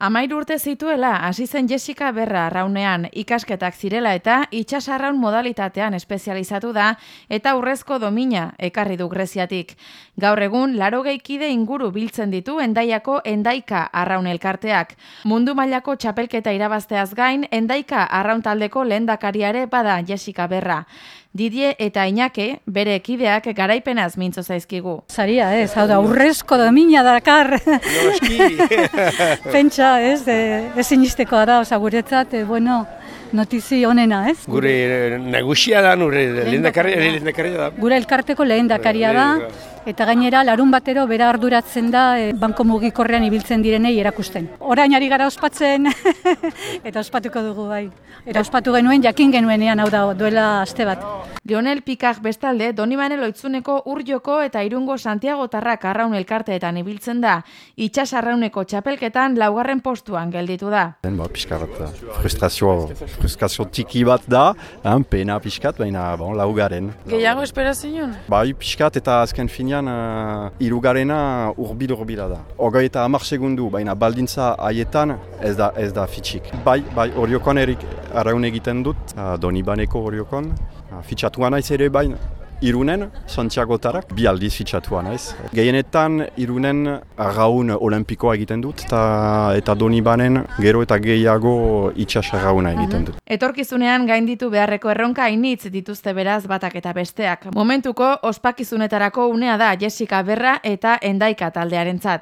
Amair urte zituela, hasi zen Jessica Berra arraunean, ikasketak zirela eta itxasarraun modalitatean espezializatu da eta urrezko domina ekarri du Greziatik. Gaur egun, laro geikide inguru biltzen ditu endaiako endaika arraun elkarteak. Mundu mailako txapelketa irabazteaz gain, endaika arraun taldeko lehendakariare bada Jessica Berra. Didie eta Iñake bere ekideak garaipenaz mintzo zaizkigu. Zaria, ez, hau da, urrezko domina dakar. Pentsa, ez, e, ez inistekoa da, oza, guretzat, e, bueno, notizi onena, ez? Gure nagusia da, nure lehendakaria da. Gure elkarteko lehendakaria da, eta gainera larun batero bera arduratzen da e, banko mugikorrean ibiltzen direnei erakusten. Orain ari gara ospatzen eta ospatuko dugu bai. Eta ospatu genuen jakin genuenean hau da duela aste bat. Lionel Pikak bestalde Donibane Loitzuneko Urjoko eta Irungo Santiago Tarrak arraun elkarteetan ibiltzen da. Itxas arrauneko txapelketan laugarren postuan gelditu da. Den ba, bat, frustrazio, frustrazio tiki bat da, han, pena pixkat, baina bon, laugaren. Gehiago esperazioen? Bai, pixkat eta azken finean uh, irugarena urbil urbila da. Ogoi eta amar segundu, baina baldintza haietan ez da, ez da fitxik. Bai, bai, horiokon erik arraun egiten dut, uh, Donibaneko horiokon. Uh, fitxatuan naiz ere baina, Irunen, Santiago Tarak, bi aldiz fitxatua naiz. Gehienetan, Irunen arraun olimpikoa egiten dut, eta, eta Donibanen gero eta gehiago itxas arrauna egiten dut. Etorkizunean gainditu beharreko erronka initz dituzte beraz batak eta besteak. Momentuko, ospakizunetarako unea da Jessica Berra eta Endaika taldearentzat.